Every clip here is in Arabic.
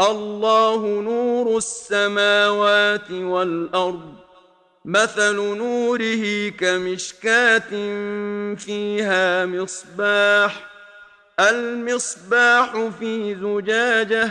اللہ نور السماوات والأرض مثل نوره كمشكات فيها مصباح المصباح في زجاجة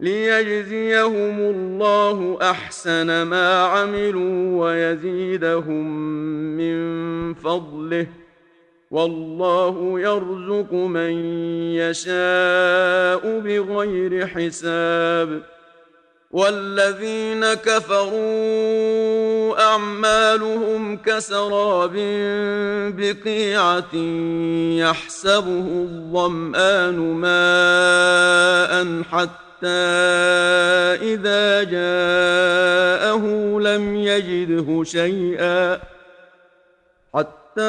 ليجزيهم الله احسن ما عملوا ويزيدهم من فضله والله يرزق من يشاء بغير حساب والذين كفروا اعمالهم كسراب بقيعه يحسبه الظمآن ماء حتى حتى إذا جاءه لم يجده شيئا حتى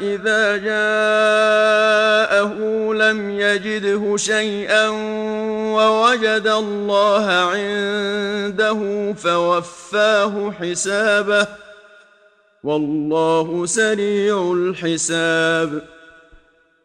إذا جاءه لم يجده شيئا ووجد الله عنده فوفاه حسابه والله سريع الحساب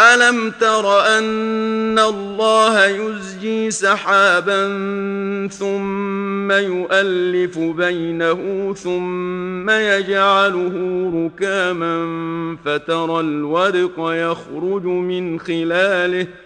ألم تر أن الله يزجي سحابا ثم يؤلف بينه ثم يجعله ركاما فترى الورق يخرج من خلاله ۖ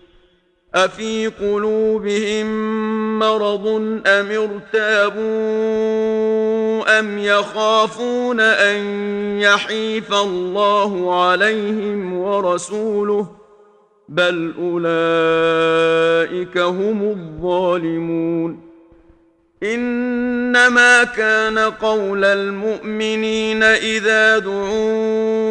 أفي قلوبهم مرض ام ارتابوا ام يخافون ان يحيف الله عليهم ورسوله بل اولئك هم الظالمون انما كان قول المؤمنين اذا دعوا